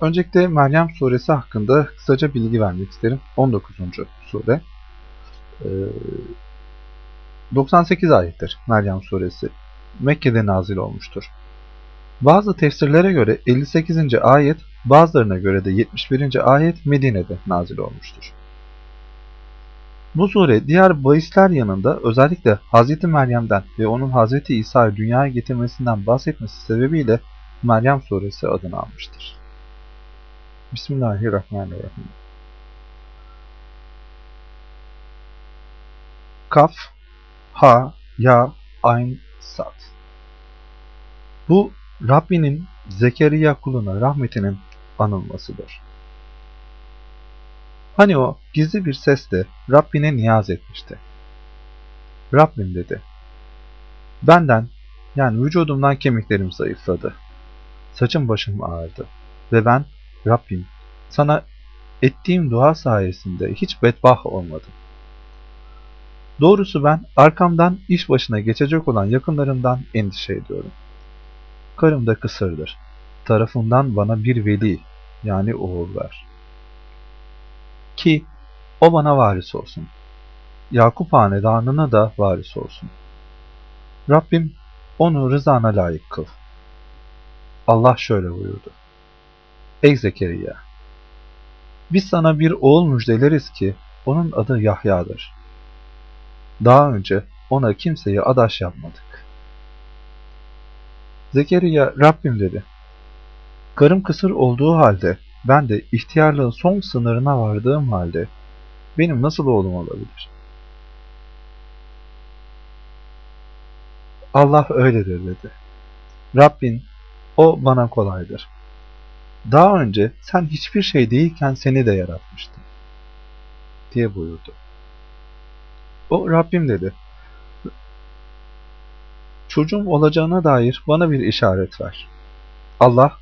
Öncelikle Meryem suresi hakkında kısaca bilgi vermek isterim. 19. sure. Ee, 98 ayettir Meryem suresi. Mekke'de nazil olmuştur. Bazı tefsirlere göre 58. ayet, bazılarına göre de 71. ayet Medine'de nazil olmuştur. Bu sure diğer bahisler yanında özellikle Hz. Meryem'den ve onun Hz. İsa'yı dünyaya getirmesinden bahsetmesi sebebiyle Meryem suresi adını almıştır. Bismillahirrahmanirrahim. Kaf, Ha, Ya, Ayn, Sad. Bu Rabbinin Zekeriya kuluna rahmetinin anılmasıdır. Hani o gizli bir sesle Rabbine niyaz etmişti. Rabbim dedi. Benden yani vücudumdan kemiklerim zayıfladı. Saçım başım ağrıdı. Ve ben Rabbim sana ettiğim dua sayesinde hiç bedbah olmadım. Doğrusu ben arkamdan iş başına geçecek olan yakınlarımdan endişe ediyorum. Karım da kısırdır. Tarafından bana bir veli yani oğul ver. Ki o bana varis olsun. Yakup hanedanına da varis olsun. Rabbim onu rızana layık kıl. Allah şöyle buyurdu. Ey Zekeriya! Biz sana bir oğul müjdeleriz ki onun adı Yahya'dır. Daha önce ona kimseyi adaş yapmadık. Zekeriya Rabbim dedi. Karım kısır olduğu halde ben de ihtiyarlığın son sınırına vardığım halde benim nasıl oğlum olabilir? Allah öyledir dedi. Rabbin o bana kolaydır. Daha önce sen hiçbir şey değilken seni de yaratmıştım. Diye buyurdu. O Rabbim dedi. Çocuğum olacağına dair bana bir işaret ver. Allah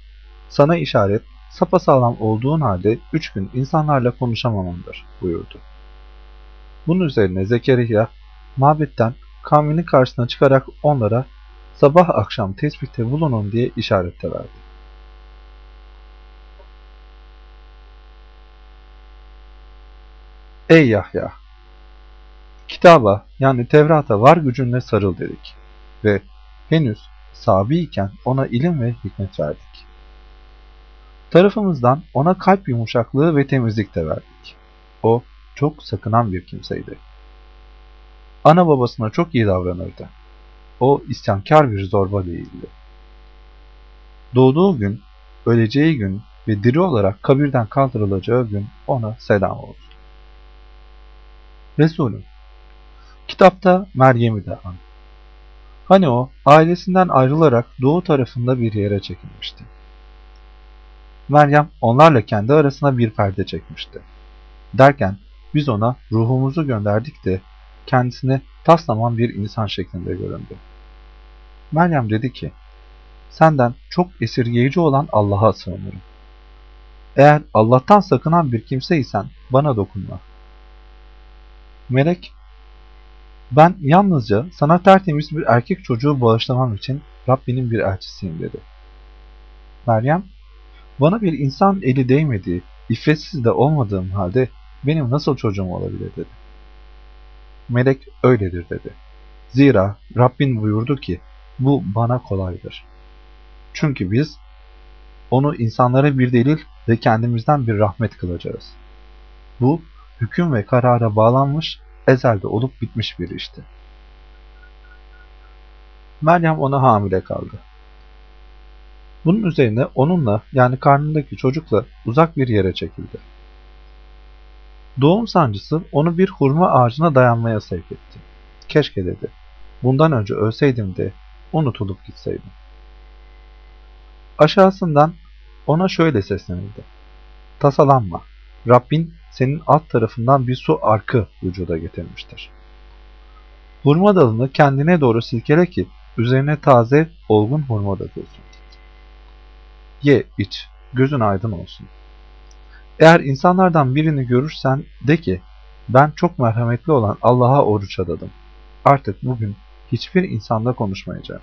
sana işaret sapasağlam olduğun halde üç gün insanlarla konuşamamandır buyurdu. Bunun üzerine Zekeriya mabetten kavminin karşısına çıkarak onlara sabah akşam tesbihte bulunun diye işarette verdi. Ey Yahya! Kitaba yani Tevrat'a var gücünle sarıl dedik ve henüz sabi iken ona ilim ve hikmet verdik. Tarafımızdan ona kalp yumuşaklığı ve temizlik de verdik. O çok sakınan bir kimseydi. Ana babasına çok iyi davranırdı. O isyankar bir zorba değildi. Doğduğu gün, öleceği gün ve diri olarak kabirden kaldırılacağı gün ona selam olsun. Resulüm, kitapta Meryem'i de an. Hani o ailesinden ayrılarak doğu tarafında bir yere çekilmişti. Meryem onlarla kendi arasına bir perde çekmişti. Derken biz ona ruhumuzu gönderdik de kendisine taslaman bir insan şeklinde göründü. Meryem dedi ki, senden çok esirgeyici olan Allah'a sığınırım. Eğer Allah'tan sakınan bir kimseysen bana dokunma. Melek, ben yalnızca sana tertemiz bir erkek çocuğu bağışlamam için Rabbinin bir elçisiyim dedi. Meryem, bana bir insan eli değmediği, iffetsiz de olmadığım halde benim nasıl çocuğum olabilir dedi. Melek öyledir dedi. Zira Rabbin buyurdu ki bu bana kolaydır. Çünkü biz onu insanlara bir delil ve kendimizden bir rahmet kılacağız. Bu hüküm ve karara bağlanmış, ezelde olup bitmiş bir işti. Meryem ona hamile kaldı. Bunun üzerine onunla yani karnındaki çocukla uzak bir yere çekildi. Doğum sancısı onu bir hurma ağacına dayanmaya sevk etti. Keşke dedi. Bundan önce ölseydim de unutulup gitseydim. Aşağısından ona şöyle seslenildi. Tasalanma. Rabbin senin alt tarafından bir su arkı vücuda getirmiştir. Hurma dalını kendine doğru silkele ki üzerine taze, olgun hurma dökülsün. Ye, iç, gözün aydın olsun. Eğer insanlardan birini görürsen de ki, ben çok merhametli olan Allah'a oruç adadım. Artık bugün hiçbir insanla konuşmayacağım.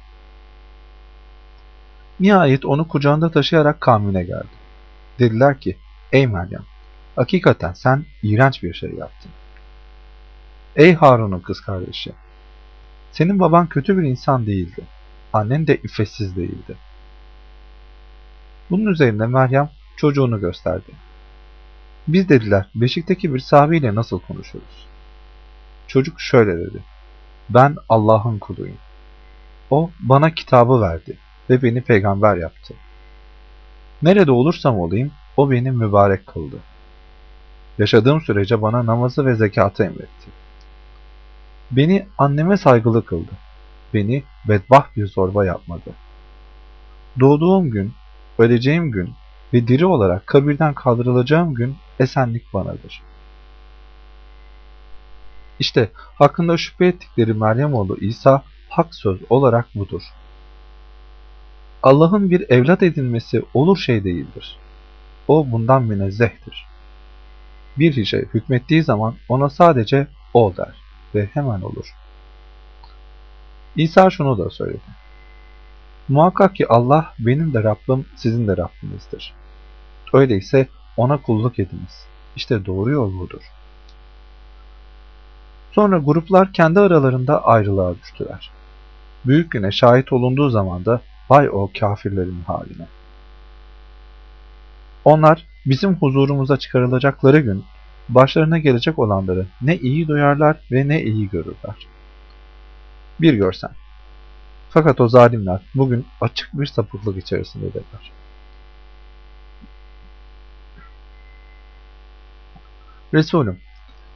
Nihayet onu kucağında taşıyarak kavmine geldi. Dediler ki, ey Meryem, hakikaten sen iğrenç bir şey yaptın. Ey Harun'un kız kardeşi, senin baban kötü bir insan değildi. Annen de iffetsiz değildi. Bunun üzerine Meryem çocuğunu gösterdi. Biz dediler, beşikteki bir sahabeyle nasıl konuşuruz? Çocuk şöyle dedi. Ben Allah'ın kuluyum. O bana kitabı verdi ve beni peygamber yaptı. Nerede olursam olayım o beni mübarek kıldı. Yaşadığım sürece bana namazı ve zekatı emretti. Beni anneme saygılı kıldı. Beni bedbaht bir zorba yapmadı. Doğduğum gün, öleceğim gün ve diri olarak kabirden kaldırılacağım gün esenlik banadır. İşte hakkında şüphe ettikleri Meryem oğlu İsa hak söz olarak budur. Allah'ın bir evlat edinmesi olur şey değildir. O bundan münezzehtir. Bir şey hükmettiği zaman ona sadece o der ve hemen olur. İsa şunu da söyledi. Muhakkak ki Allah benim de Rabbim sizin de Rabbinizdir. Öyleyse ona kulluk ediniz. İşte doğru yol budur. Sonra gruplar kendi aralarında ayrılığa düştüler. Büyük güne şahit olunduğu zaman da vay o kafirlerin haline. Onlar bizim huzurumuza çıkarılacakları gün başlarına gelecek olanları ne iyi duyarlar ve ne iyi görürler. Bir görsen. Fakat o zalimler bugün açık bir sapıklık içerisindedirler. Resulüm,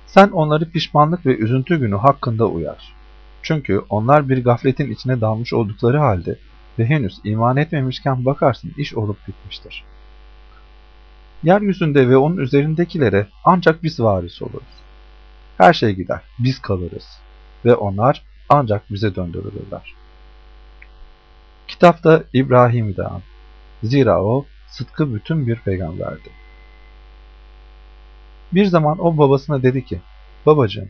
sen onları pişmanlık ve üzüntü günü hakkında uyar. Çünkü onlar bir gafletin içine dalmış oldukları halde ve henüz iman etmemişken bakarsın iş olup bitmiştir. Yeryüzünde ve onun üzerindekilere ancak biz varis oluruz. Her şey gider, biz kalırız ve onlar ancak bize döndürülürler. Kitapta İbrahim'i de an. Zira o sıtkı bütün bir peygamberdi. Bir zaman o babasına dedi ki, Babacığım,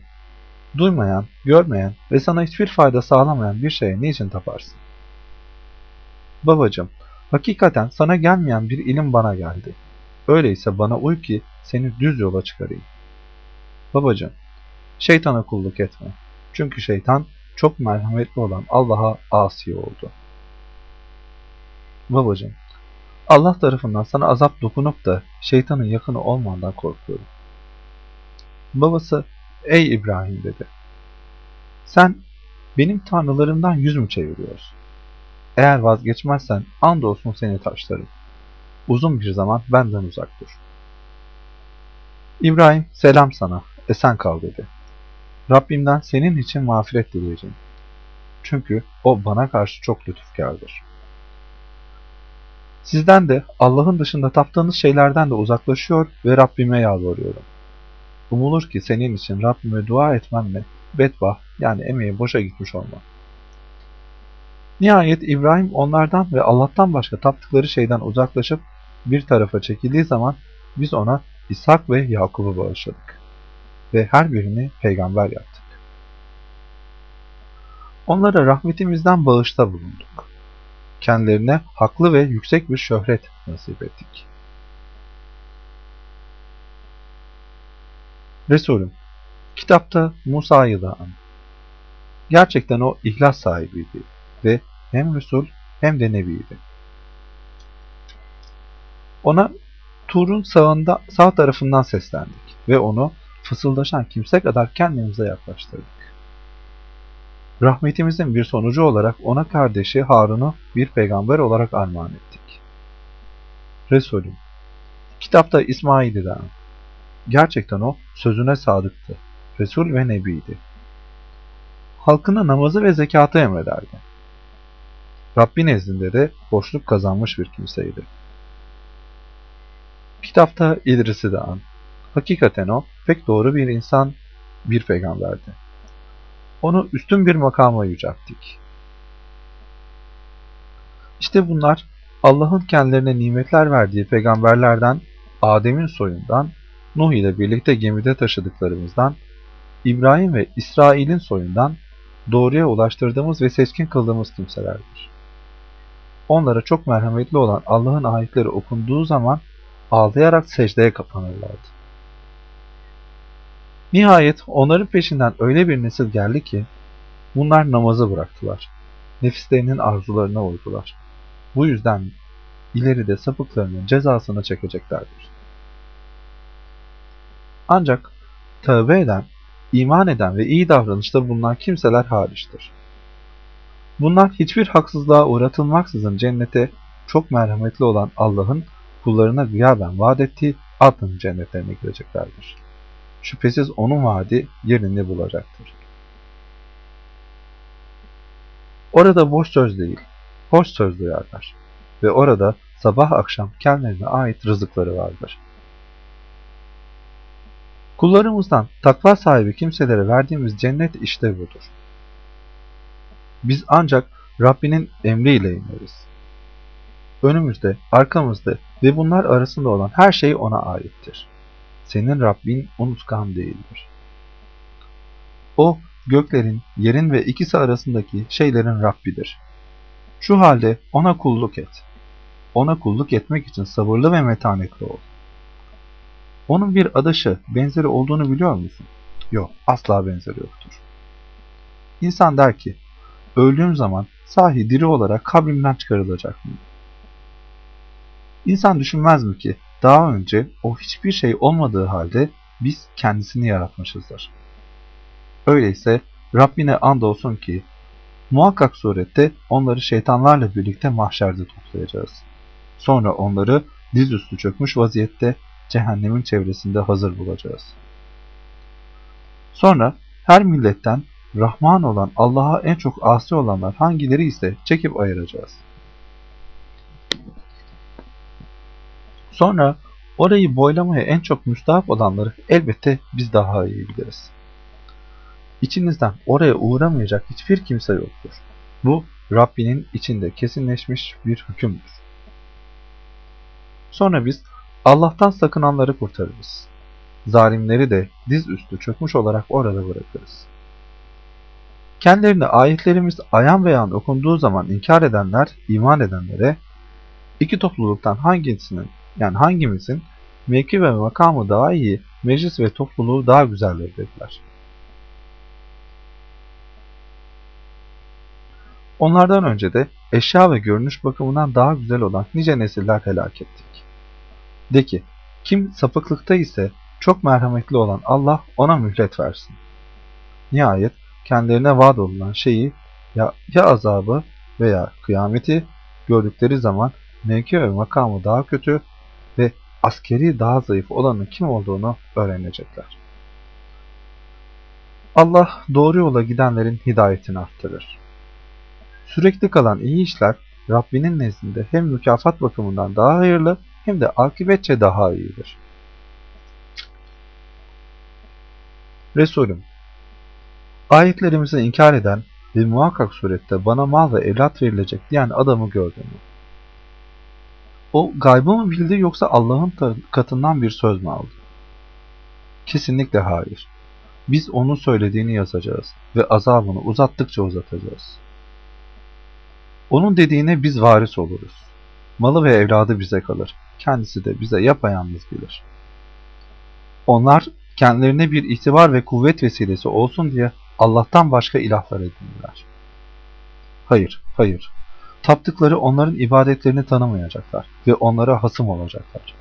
duymayan, görmeyen ve sana hiçbir fayda sağlamayan bir şeye niçin taparsın? Babacığım, hakikaten sana gelmeyen bir ilim bana geldi. Öyleyse bana uy ki seni düz yola çıkarayım. Babacığım, şeytana kulluk etme. Çünkü şeytan çok merhametli olan Allah'a asi oldu. Babacığım, Allah tarafından sana azap dokunup da şeytanın yakını olmandan korkuyorum. Babası, ey İbrahim dedi. Sen benim tanrılarımdan yüz mü çeviriyorsun? Eğer vazgeçmezsen andolsun seni taşlarım. Uzun bir zaman benden uzak dur. İbrahim, selam sana, esen kal dedi. Rabbimden senin için mağfiret dileyeceğim. Çünkü o bana karşı çok lütufkardır. Sizden de Allah'ın dışında taptığınız şeylerden de uzaklaşıyor ve Rabbime yalvarıyorum. Umulur ki senin için Rabbime dua etmemle bedbah yani emeği boşa gitmiş olmam. Nihayet İbrahim onlardan ve Allah'tan başka taptıkları şeyden uzaklaşıp bir tarafa çekildiği zaman biz ona İshak ve Yakub'u bağışladık ve her birini peygamber yaptık. Onlara rahmetimizden bağışta bulunduk. Kendilerine haklı ve yüksek bir şöhret nasip ettik. Resulüm, kitapta Musa'yı da an. Gerçekten o ihlas sahibiydi ve hem Resul hem de Nebiydi. Ona Tur'un sağında, sağ tarafından seslendik ve onu fısıldaşan kimse kadar kendimize yaklaştırdık. Rahmetimizin bir sonucu olarak ona kardeşi Harun'u bir peygamber olarak armağan ettik. Resulüm, kitapta İsmail'i de. Gerçekten o sözüne sadıktı. Resul ve Nebiydi. Halkına namazı ve zekatı emrederdi. Rabbi nezdinde de boşluk kazanmış bir kimseydi. Kitapta İdris'i de an. Hakikaten o pek doğru bir insan, bir peygamberdi. Onu üstün bir makama yücelttik. İşte bunlar Allah'ın kendilerine nimetler verdiği peygamberlerden, Adem'in soyundan, Nuh ile birlikte gemide taşıdıklarımızdan, İbrahim ve İsrail'in soyundan doğruya ulaştırdığımız ve seçkin kıldığımız kimselerdir. Onlara çok merhametli olan Allah'ın ayetleri okunduğu zaman ağlayarak secdeye kapanırlardı. Nihayet onların peşinden öyle bir nesil geldi ki bunlar namazı bıraktılar. Nefislerinin arzularına uydular. Bu yüzden ileride sapıklarının cezasını çekeceklerdir. Ancak tövbe eden, iman eden ve iyi davranışta bulunan kimseler hariçtir. Bunlar hiçbir haksızlığa uğratılmaksızın cennete çok merhametli olan Allah'ın kullarına gıyaben vaat ettiği adın cennetlerine gireceklerdir. Şüphesiz onun vaadi yerini bulacaktır. Orada boş söz değil, hoş söz duyarlar ve orada sabah akşam kendilerine ait rızıkları vardır. Kullarımızdan takva sahibi kimselere verdiğimiz cennet işte budur. Biz ancak Rabbinin emriyle ineriz. Önümüzde, arkamızda ve bunlar arasında olan her şey ona aittir. Senin Rabbin unutkan değildir. O, göklerin, yerin ve ikisi arasındaki şeylerin Rabbidir. Şu halde ona kulluk et. Ona kulluk etmek için sabırlı ve metanetli ol. Onun bir adaşı, benzeri olduğunu biliyor musun? Yok, asla benzeri yoktur. İnsan der ki, öldüğüm zaman sahi diri olarak kabrimden çıkarılacak mı? İnsan düşünmez mi ki daha önce o hiçbir şey olmadığı halde biz kendisini yaratmışızdır. Öyleyse Rabbine andolsun ki muhakkak surette onları şeytanlarla birlikte mahşerde toplayacağız. Sonra onları dizüstü çökmüş vaziyette cehennemin çevresinde hazır bulacağız. Sonra her milletten Rahman olan Allah'a en çok asi olanlar hangileri ise çekip ayıracağız. Sonra orayı boylamaya en çok müstahap olanları elbette biz daha iyi biliriz. İçinizden oraya uğramayacak hiçbir kimse yoktur. Bu Rabbinin içinde kesinleşmiş bir hükümdür. Sonra biz Allah'tan sakınanları kurtarırız. Zalimleri de diz üstü çökmüş olarak orada bırakırız. Kendilerine ayetlerimiz ayan beyan okunduğu zaman inkar edenler, iman edenlere iki topluluktan hangisinin yani hangimizin mevki ve makamı daha iyi, meclis ve topluluğu daha güzeldir dediler. Onlardan önce de eşya ve görünüş bakımından daha güzel olan nice nesiller helak ettik. De ki, kim sapıklıkta ise çok merhametli olan Allah ona mühlet versin. Nihayet kendilerine vaat olunan şeyi ya, ya azabı veya kıyameti gördükleri zaman mevki ve makamı daha kötü ve askeri daha zayıf olanın kim olduğunu öğrenecekler. Allah doğru yola gidenlerin hidayetini arttırır. Sürekli kalan iyi işler Rabbinin nezdinde hem mükafat bakımından daha hayırlı hem de akıbetçe daha iyidir. Resulüm, ayetlerimizi inkar eden ve muhakkak surette bana mal ve evlat verilecek diyen adamı gördün mü? O gaybı mı bildi yoksa Allah'ın katından bir söz mü aldı? Kesinlikle hayır. Biz onun söylediğini yazacağız ve azabını uzattıkça uzatacağız. Onun dediğine biz varis oluruz. Malı ve evladı bize kalır. Kendisi de bize yapayalnız bilir. Onlar kendilerine bir itibar ve kuvvet vesilesi olsun diye Allah'tan başka ilahlar edinirler. Hayır, hayır. Taptıkları onların ibadetlerini tanımayacaklar ve onlara hasım olacaklar.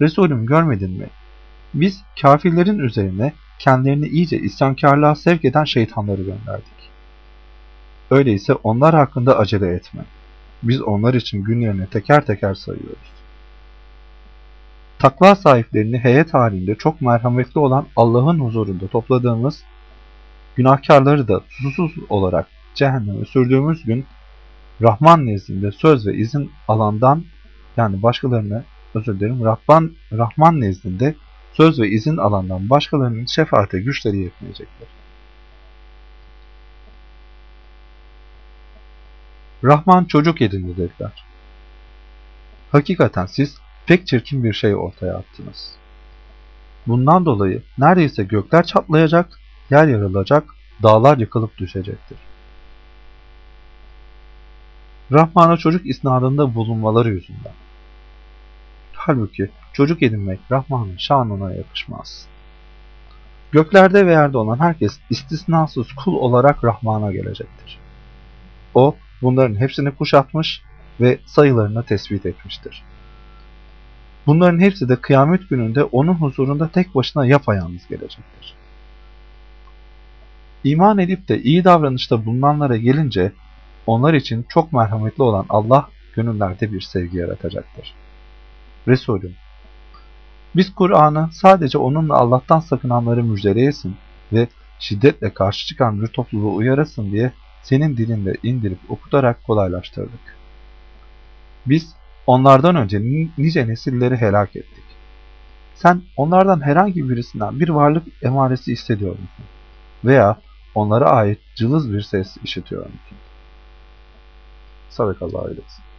Resulüm görmedin mi? Biz kafirlerin üzerine kendilerini iyice isyankarlığa sevk eden şeytanları gönderdik. Öyleyse onlar hakkında acele etme. Biz onlar için günlerini teker teker sayıyoruz. Takva sahiplerini heyet halinde çok merhametli olan Allah'ın huzurunda topladığımız, günahkarları da susuz olarak cehenneme sürdüğümüz gün Rahman nezdinde söz ve izin alandan yani başkalarına özür dilerim Rahman, Rahman nezdinde söz ve izin alandan başkalarının şefaate güçleri yetmeyecektir. Rahman çocuk edindi dediler. Hakikaten siz pek çirkin bir şey ortaya attınız. Bundan dolayı neredeyse gökler çatlayacak, yer yarılacak, dağlar yıkılıp düşecektir. Rahman'a çocuk isnadında bulunmaları yüzünden. Halbuki çocuk edinmek Rahman'ın şanına yakışmaz. Göklerde ve yerde olan herkes istisnasız kul olarak Rahman'a gelecektir. O bunların hepsini kuşatmış ve sayılarını tespit etmiştir. Bunların hepsi de kıyamet gününde onun huzurunda tek başına yapayalnız gelecektir. İman edip de iyi davranışta bulunanlara gelince onlar için çok merhametli olan Allah gönüllerde bir sevgi yaratacaktır. Resulüm, biz Kur'an'ı sadece onunla Allah'tan sakınanları müjdeleyesin ve şiddetle karşı çıkan bir topluluğu uyarasın diye senin dilinde indirip okutarak kolaylaştırdık. Biz onlardan önce nice nesilleri helak ettik. Sen onlardan herhangi birisinden bir varlık emaresi hissediyor musun? Veya onlara ait cılız bir ses işitiyor musun? された場合です。